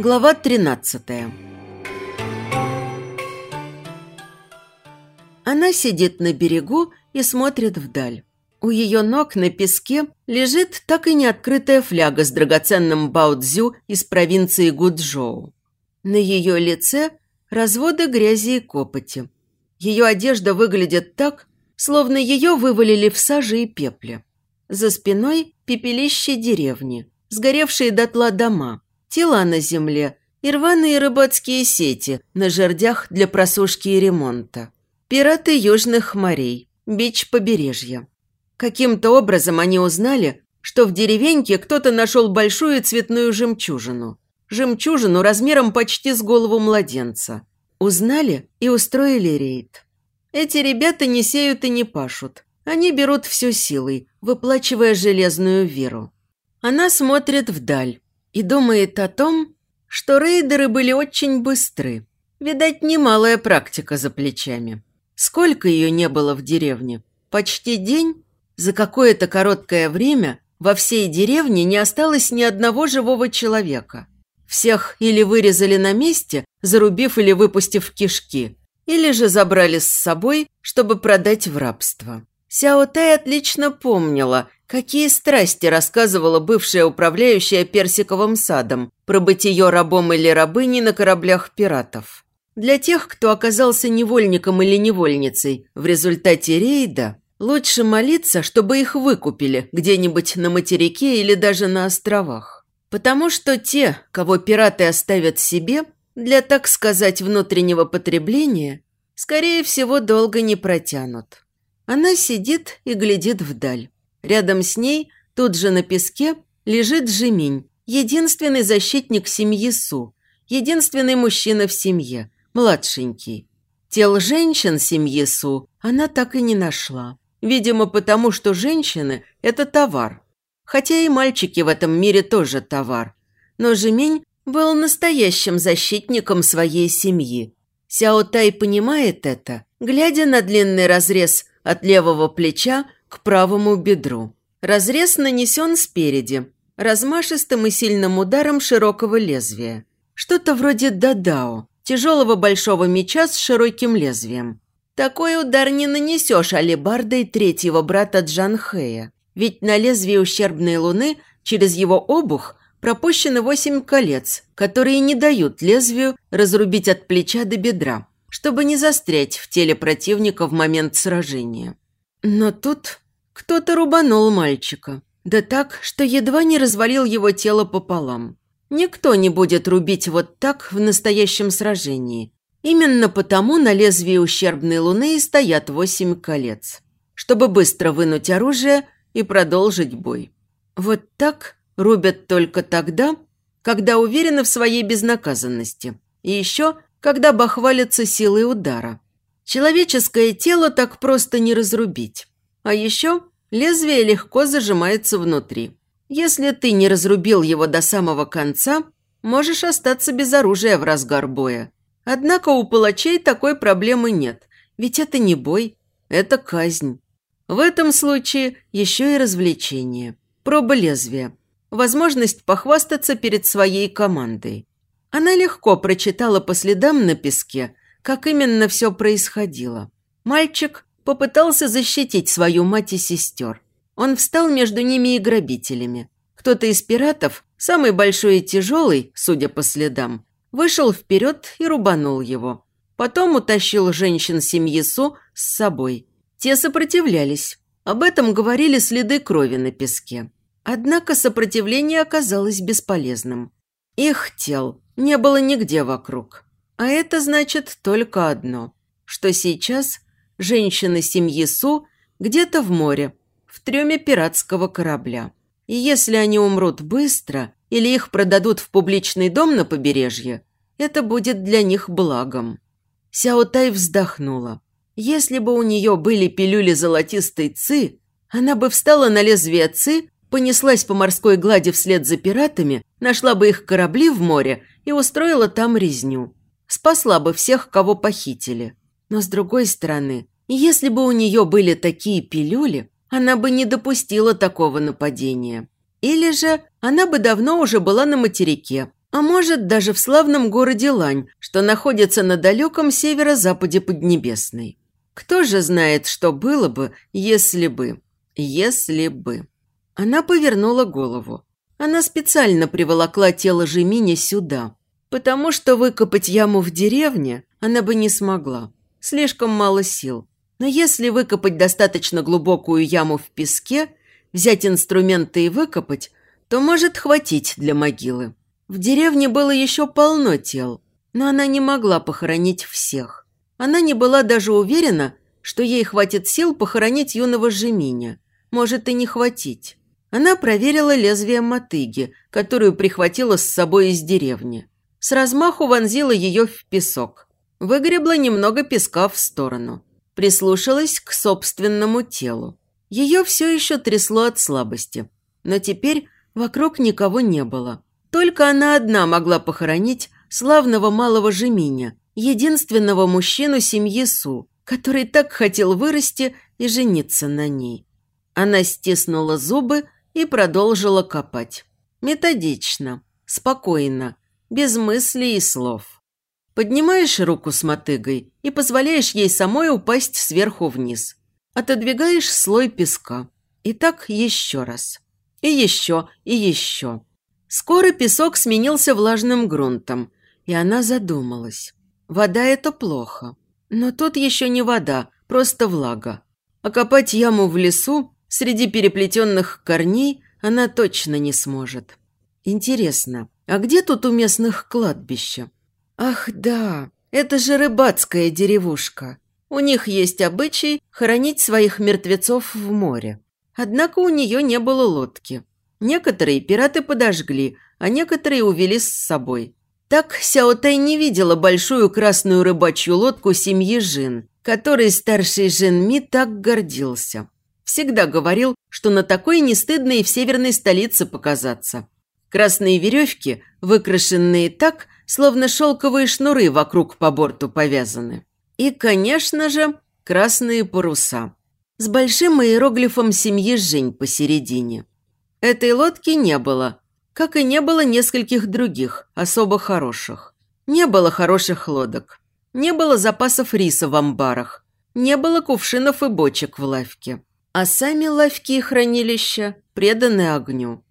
Глава 13 Она сидит на берегу и смотрит вдаль. У ее ног на песке лежит так и не открытая фляга с драгоценным баудзю из провинции Гуджоу. На ее лице разводы грязи и копоти. Ее одежда выглядит так, словно ее вывалили в саже и пепле. За спиной пепелище деревни, сгоревшие дотла дома, тела на земле и рваные рыбацкие сети на жердях для просушки и ремонта. Пираты южных морей, бич побережья. Каким-то образом они узнали, что в деревеньке кто-то нашел большую цветную жемчужину. Жемчужину размером почти с голову младенца. Узнали и устроили рейд. Эти ребята не сеют и не пашут. Они берут всю силой, выплачивая железную веру. Она смотрит вдаль, и думает о том, что рейдеры были очень быстры. Видать, немалая практика за плечами. Сколько ее не было в деревне? Почти день? За какое-то короткое время во всей деревне не осталось ни одного живого человека. Всех или вырезали на месте, зарубив или выпустив кишки, или же забрали с собой, чтобы продать в рабство. Сяо Тай отлично помнила, какие страсти рассказывала бывшая управляющая персиковым садом про бытие рабом или рабыней на кораблях пиратов. Для тех, кто оказался невольником или невольницей в результате рейда, лучше молиться, чтобы их выкупили где-нибудь на материке или даже на островах. Потому что те, кого пираты оставят себе, для, так сказать, внутреннего потребления, скорее всего, долго не протянут. Она сидит и глядит вдаль. Рядом с ней, тут же на песке, лежит Жеминь, единственный защитник семьи Су, единственный мужчина в семье, младшенький. Тел женщин семьи Су она так и не нашла. Видимо, потому что женщины – это товар. Хотя и мальчики в этом мире тоже товар. Но Жемень был настоящим защитником своей семьи. Сяо Тай понимает это, глядя на длинный разрез от левого плеча к правому бедру. Разрез нанесен спереди, размашистым и сильным ударом широкого лезвия. Что-то вроде дадао, тяжелого большого меча с широким лезвием. Такой удар не нанесешь алебардой третьего брата Джанхея, ведь на лезвии ущербной луны через его обух пропущены восемь колец, которые не дают лезвию разрубить от плеча до бедра чтобы не застрять в теле противника в момент сражения. Но тут кто-то рубанул мальчика. Да так, что едва не развалил его тело пополам. Никто не будет рубить вот так в настоящем сражении. Именно потому на лезвии ущербной луны и стоят восемь колец. Чтобы быстро вынуть оружие и продолжить бой. Вот так рубят только тогда, когда уверены в своей безнаказанности. И еще когда бахвалится силой удара. Человеческое тело так просто не разрубить. А еще лезвие легко зажимается внутри. Если ты не разрубил его до самого конца, можешь остаться без оружия в разгар боя. Однако у палачей такой проблемы нет, ведь это не бой, это казнь. В этом случае еще и развлечение. Проба лезвия. Возможность похвастаться перед своей командой. Она легко прочитала по следам на песке, как именно все происходило. Мальчик попытался защитить свою мать и сестер. Он встал между ними и грабителями. Кто-то из пиратов, самый большой и тяжелый, судя по следам, вышел вперед и рубанул его. Потом утащил женщин семьи Су с собой. Те сопротивлялись. Об этом говорили следы крови на песке. Однако сопротивление оказалось бесполезным. Их тел не было нигде вокруг. А это значит только одно, что сейчас женщины семьи Су где-то в море, в трюме пиратского корабля. И если они умрут быстро или их продадут в публичный дом на побережье, это будет для них благом. Сяо Тай вздохнула. Если бы у нее были пилюли золотистой ци, она бы встала на лезвие ци, понеслась по морской глади вслед за пиратами, нашла бы их корабли в море и устроила там резню. Спасла бы всех, кого похитили. Но с другой стороны, если бы у нее были такие пилюли, она бы не допустила такого нападения. Или же она бы давно уже была на материке, А может, даже в славном городе Лань, что находится на далеком северо-западе Поднебесной. Кто же знает, что было бы, если бы... Если бы... Она повернула голову. Она специально приволокла тело Жеминя сюда, потому что выкопать яму в деревне она бы не смогла. Слишком мало сил. Но если выкопать достаточно глубокую яму в песке, взять инструменты и выкопать, то может хватить для могилы. В деревне было еще полно тел, но она не могла похоронить всех. Она не была даже уверена, что ей хватит сил похоронить юного Жеминя. Может и не хватить. Она проверила лезвие мотыги, которую прихватила с собой из деревни. С размаху вонзила ее в песок. Выгребла немного песка в сторону. Прислушалась к собственному телу. Ее все еще трясло от слабости. Но теперь вокруг никого не было. Только она одна могла похоронить славного малого Жеминя, единственного мужчину семьи Су, который так хотел вырасти и жениться на ней. Она стиснула зубы и продолжила копать. Методично, спокойно, без мыслей и слов. Поднимаешь руку с мотыгой и позволяешь ей самой упасть сверху вниз. Отодвигаешь слой песка. И так еще раз. И еще, и еще. Скоро песок сменился влажным грунтом, и она задумалась. Вода – это плохо. Но тут еще не вода, просто влага. А копать яму в лесу среди переплетенных корней она точно не сможет. Интересно, а где тут у местных кладбища? Ах, да, это же рыбацкая деревушка. У них есть обычай хоронить своих мертвецов в море. Однако у нее не было лодки. Некоторые пираты подожгли, а некоторые увели с собой. Так Сяотай не видела большую красную рыбачью лодку семьи Жин, которой старший Жин Ми так гордился. Всегда говорил, что на такой не стыдно и в северной столице показаться. Красные веревки, выкрашенные так, словно шелковые шнуры вокруг по борту повязаны. И, конечно же, красные паруса. С большим иероглифом семьи Жень посередине. Этой лодки не было, как и не было нескольких других, особо хороших. Не было хороших лодок. Не было запасов риса в амбарах. Не было кувшинов и бочек в лавке. А сами лавки и хранилища преданы огню.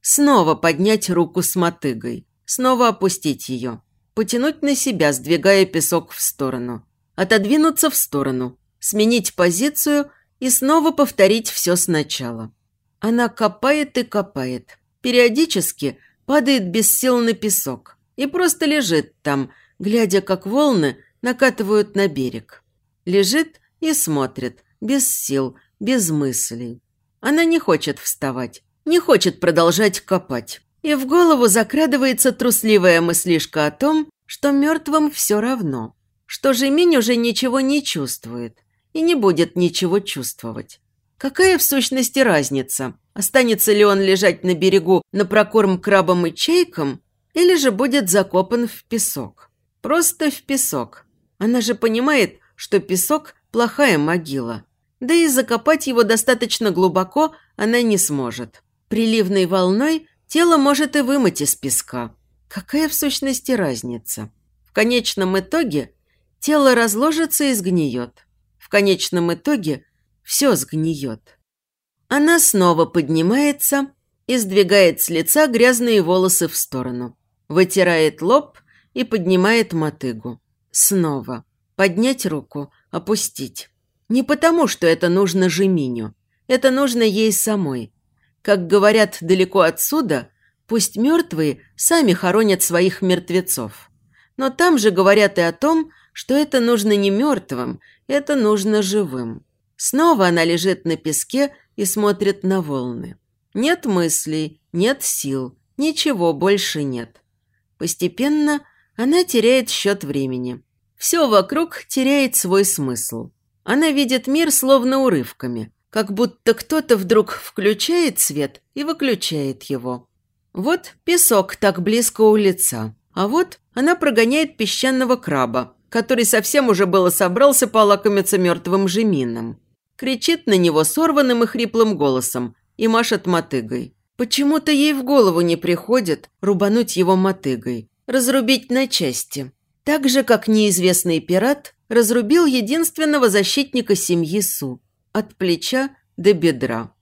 Снова поднять руку с мотыгой. Снова опустить ее. Потянуть на себя, сдвигая песок в сторону. Отодвинуться в сторону. Сменить позицию и снова повторить все сначала. Она копает и копает. Периодически падает без сил на песок и просто лежит там, глядя, как волны накатывают на берег. Лежит и смотрит, без сил, без мыслей. Она не хочет вставать, не хочет продолжать копать. И в голову закрадывается трусливая мыслишка о том, что мертвым все равно, что Жеминь уже ничего не чувствует и не будет ничего чувствовать. Какая в сущности разница, останется ли он лежать на берегу на прокорм крабам и чайкам, или же будет закопан в песок? Просто в песок. Она же понимает, что песок – плохая могила. Да и закопать его достаточно глубоко она не сможет. Приливной волной тело может и вымыть из песка. Какая в сущности разница? В конечном итоге тело разложится и сгниет. В конечном итоге все сгниет. Она снова поднимается и сдвигает с лица грязные волосы в сторону. Вытирает лоб и поднимает мотыгу. Снова. Поднять руку, опустить. Не потому, что это нужно Жеминю. Это нужно ей самой. Как говорят далеко отсюда, пусть мертвые сами хоронят своих мертвецов. Но там же говорят и о том, что это нужно не мертвым, это нужно живым. Снова она лежит на песке и смотрит на волны. Нет мыслей, нет сил, ничего больше нет. Постепенно она теряет счет времени. Все вокруг теряет свой смысл. Она видит мир словно урывками, как будто кто-то вдруг включает свет и выключает его. Вот песок так близко у лица, а вот она прогоняет песчаного краба, который совсем уже было собрался полакомиться мертвым жемином кричит на него сорванным и хриплым голосом и машет мотыгой. Почему-то ей в голову не приходит рубануть его мотыгой, разрубить на части. Так же, как неизвестный пират разрубил единственного защитника семьи Су. От плеча до бедра.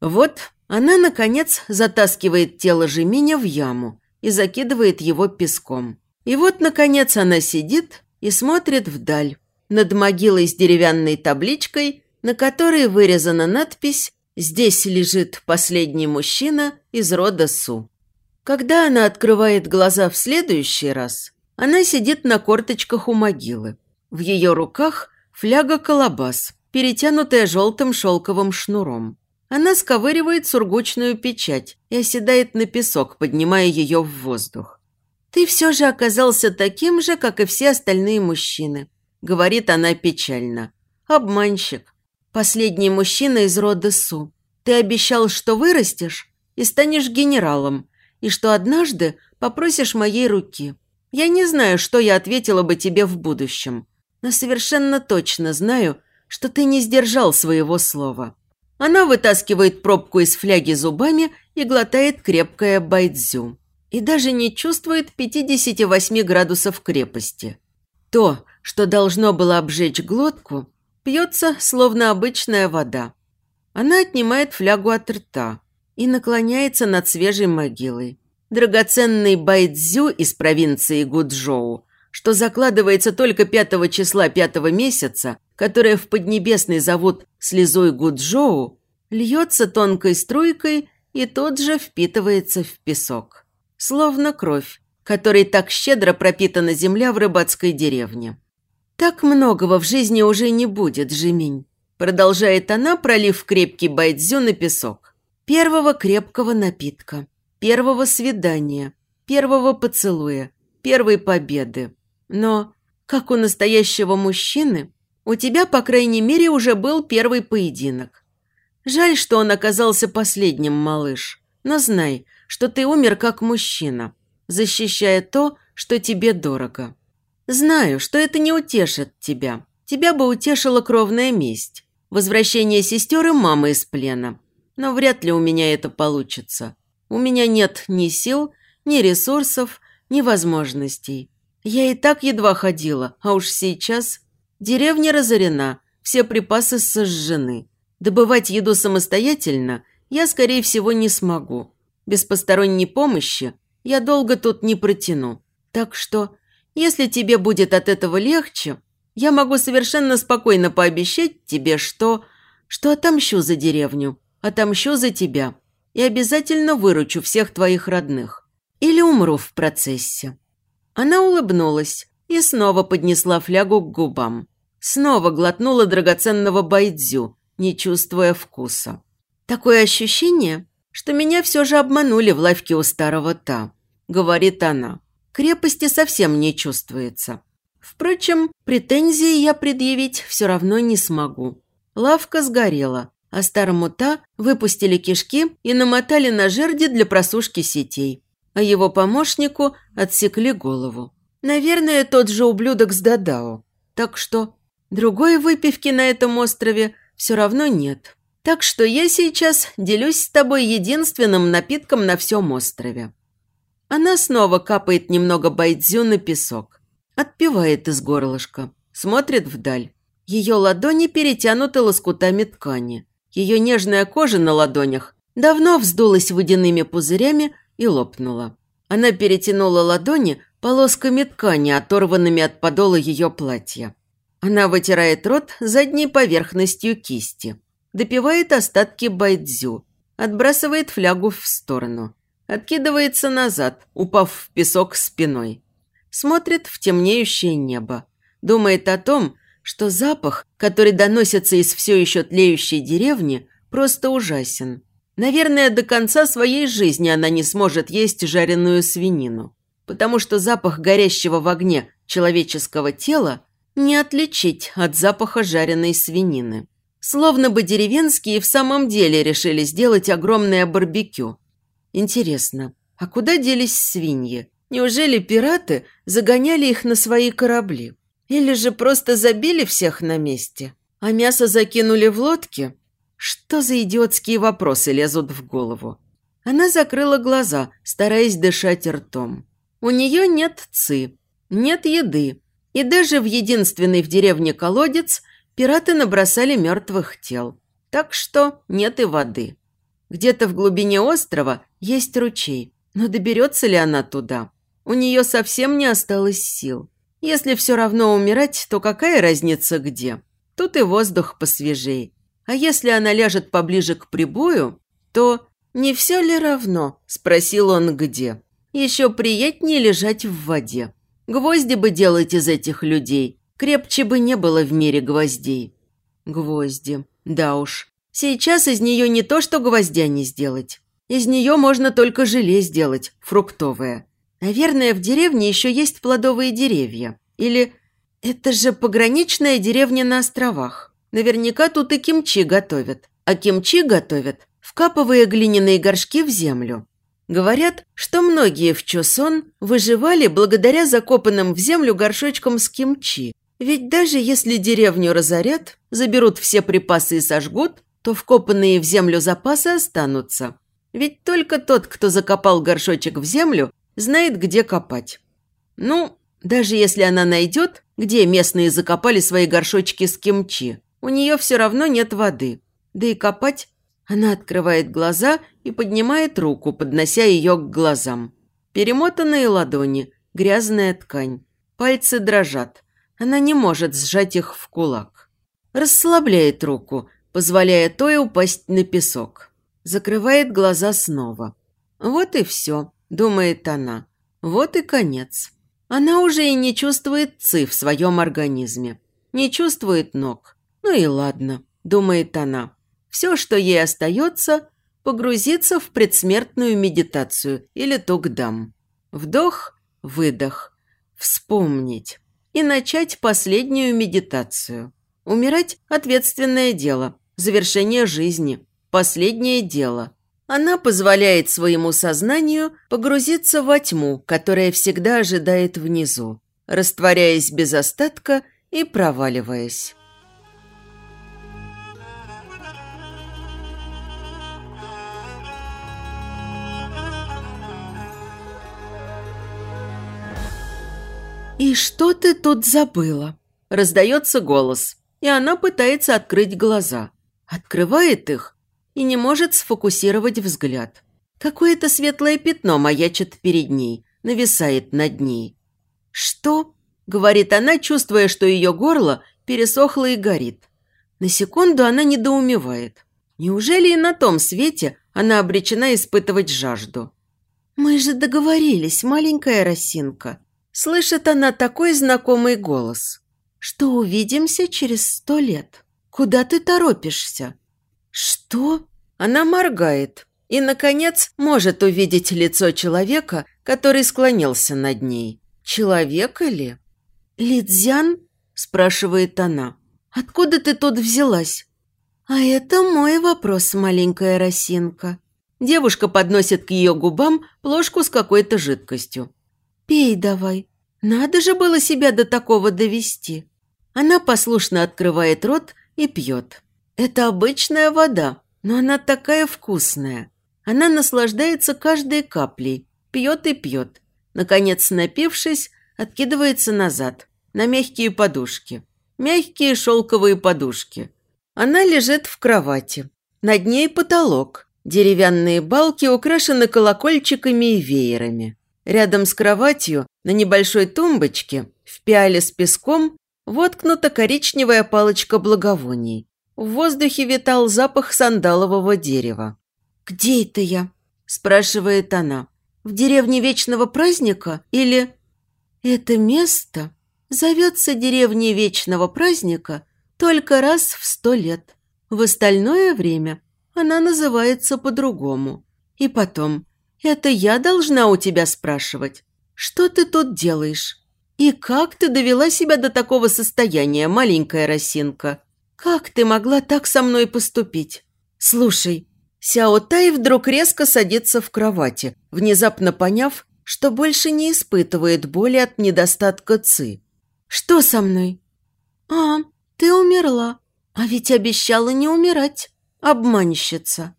Вот она, наконец, затаскивает тело Жеминя в яму и закидывает его песком. И вот, наконец, она сидит и смотрит вдаль, над могилой с деревянной табличкой, на которой вырезана надпись «Здесь лежит последний мужчина из рода Су». Когда она открывает глаза в следующий раз, она сидит на корточках у могилы. В ее руках фляга-колобас, перетянутая желтым шелковым шнуром. Она сковыривает сургучную печать и оседает на песок, поднимая ее в воздух. «Ты все же оказался таким же, как и все остальные мужчины», – говорит она печально. «Обманщик. Последний мужчина из рода Су. Ты обещал, что вырастешь и станешь генералом, и что однажды попросишь моей руки. Я не знаю, что я ответила бы тебе в будущем, но совершенно точно знаю, что ты не сдержал своего слова». Она вытаскивает пробку из фляги зубами и глотает крепкое байдзю. И даже не чувствует 58 градусов крепости. То, что должно было обжечь глотку, пьется, словно обычная вода. Она отнимает флягу от рта и наклоняется над свежей могилой. Драгоценный байдзю из провинции Гуджоу, что закладывается только 5 числа 5 месяца, которое в Поднебесной зовут слезой Гуджоу, льется тонкой струйкой и тут же впитывается в песок. Словно кровь, которой так щедро пропитана земля в рыбацкой деревне. «Так многого в жизни уже не будет, Жимень», продолжает она, пролив крепкий байдзю на песок. «Первого крепкого напитка, первого свидания, первого поцелуя, первой победы. Но, как у настоящего мужчины, у тебя, по крайней мере, уже был первый поединок. Жаль, что он оказался последним, малыш. Но знай, что ты умер как мужчина, защищая то, что тебе дорого. Знаю, что это не утешит тебя. Тебя бы утешила кровная месть. Возвращение сестер и мамы из плена. Но вряд ли у меня это получится. У меня нет ни сил, ни ресурсов, ни возможностей. Я и так едва ходила, а уж сейчас Деревня разорена, все припасы сожжены. Добывать еду самостоятельно я, скорее всего, не смогу. Без посторонней помощи я долго тут не протяну. Так что, если тебе будет от этого легче, я могу совершенно спокойно пообещать тебе, что... что отомщу за деревню, отомщу за тебя и обязательно выручу всех твоих родных. Или умру в процессе». Она улыбнулась и снова поднесла флягу к губам. Снова глотнула драгоценного байдзю, не чувствуя вкуса. Такое ощущение, что меня все же обманули в лавке у старого Та, говорит она. Крепости совсем не чувствуется. Впрочем, претензии я предъявить все равно не смогу. Лавка сгорела, а старому Та выпустили кишки и намотали на жерди для просушки сетей, а его помощнику отсекли голову. Наверное, тот же ублюдок с Дадао. Так что Другой выпивки на этом острове все равно нет. Так что я сейчас делюсь с тобой единственным напитком на всем острове». Она снова капает немного байдзю на песок. Отпивает из горлышка. Смотрит вдаль. Ее ладони перетянуты лоскутами ткани. Ее нежная кожа на ладонях давно вздулась водяными пузырями и лопнула. Она перетянула ладони полосками ткани, оторванными от подола ее платья. Она вытирает рот задней поверхностью кисти, допивает остатки байдзю, отбрасывает флягу в сторону, откидывается назад, упав в песок спиной. Смотрит в темнеющее небо, думает о том, что запах, который доносится из все еще тлеющей деревни, просто ужасен. Наверное, до конца своей жизни она не сможет есть жареную свинину, потому что запах горящего в огне человеческого тела не отличить от запаха жареной свинины. Словно бы деревенские в самом деле решили сделать огромное барбекю. Интересно, а куда делись свиньи? Неужели пираты загоняли их на свои корабли? Или же просто забили всех на месте? А мясо закинули в лодки? Что за идиотские вопросы лезут в голову? Она закрыла глаза, стараясь дышать ртом. У нее нет ци, нет еды. И даже в единственный в деревне колодец пираты набросали мертвых тел. Так что нет и воды. Где-то в глубине острова есть ручей, но доберется ли она туда? У нее совсем не осталось сил. Если все равно умирать, то какая разница где? Тут и воздух посвежей. А если она ляжет поближе к прибою, то «Не все ли равно?» – спросил он где. «Еще приятнее лежать в воде. Гвозди бы делать из этих людей. Крепче бы не было в мире гвоздей». Гвозди. Да уж. Сейчас из нее не то, что гвоздя не сделать. Из нее можно только желе сделать, фруктовое. Наверное, в деревне еще есть плодовые деревья. Или это же пограничная деревня на островах. Наверняка тут и кимчи готовят. А кимчи готовят, вкапывая глиняные горшки в землю. Говорят, что многие в Чосон выживали благодаря закопанным в землю горшочкам с кимчи. Ведь даже если деревню разорят, заберут все припасы и сожгут, то вкопанные в землю запасы останутся. Ведь только тот, кто закопал горшочек в землю, знает, где копать. Ну, даже если она найдет, где местные закопали свои горшочки с кимчи, у нее все равно нет воды. Да и копать она открывает глаза и поднимает руку, поднося ее к глазам. Перемотанные ладони, грязная ткань. Пальцы дрожат. Она не может сжать их в кулак. Расслабляет руку, позволяя той упасть на песок. Закрывает глаза снова. Вот и все, думает она. Вот и конец. Она уже и не чувствует ци в своем организме. Не чувствует ног. Ну и ладно, думает она. Все, что ей остается, погрузиться в предсмертную медитацию или тугдам. Вдох, выдох, вспомнить и начать последнюю медитацию. Умирать – ответственное дело, завершение жизни, последнее дело. Она позволяет своему сознанию погрузиться во тьму, которая всегда ожидает внизу, растворяясь без остатка и проваливаясь. «И что ты тут забыла?» Раздается голос, и она пытается открыть глаза. Открывает их и не может сфокусировать взгляд. Какое-то светлое пятно маячит перед ней, нависает над ней. «Что?» – говорит она, чувствуя, что ее горло пересохло и горит. На секунду она недоумевает. Неужели и на том свете она обречена испытывать жажду? «Мы же договорились, маленькая росинка», Слышит она такой знакомый голос, что увидимся через сто лет. Куда ты торопишься? Что? Она моргает и, наконец, может увидеть лицо человека, который склонился над ней. Человека ли? «Лидзян?» – спрашивает она. «Откуда ты тут взялась?» «А это мой вопрос, маленькая росинка». Девушка подносит к ее губам плошку с какой-то жидкостью. «Пей давай. Надо же было себя до такого довести». Она послушно открывает рот и пьет. Это обычная вода, но она такая вкусная. Она наслаждается каждой каплей, пьет и пьет. Наконец, напившись, откидывается назад, на мягкие подушки. Мягкие шелковые подушки. Она лежит в кровати. Над ней потолок. Деревянные балки украшены колокольчиками и веерами. Рядом с кроватью на небольшой тумбочке в пиале с песком воткнута коричневая палочка благовоний. В воздухе витал запах сандалового дерева. «Где это я?» – спрашивает она. «В деревне Вечного Праздника или...» «Это место зовется деревней Вечного Праздника только раз в сто лет. В остальное время она называется по-другому. И потом, это я должна у тебя спрашивать. Что ты тут делаешь? И как ты довела себя до такого состояния, маленькая росинка? Как ты могла так со мной поступить? Слушай, Сяо Тай вдруг резко садится в кровати, внезапно поняв, что больше не испытывает боли от недостатка ци. Что со мной? А, ты умерла. А ведь обещала не умирать. Обманщица.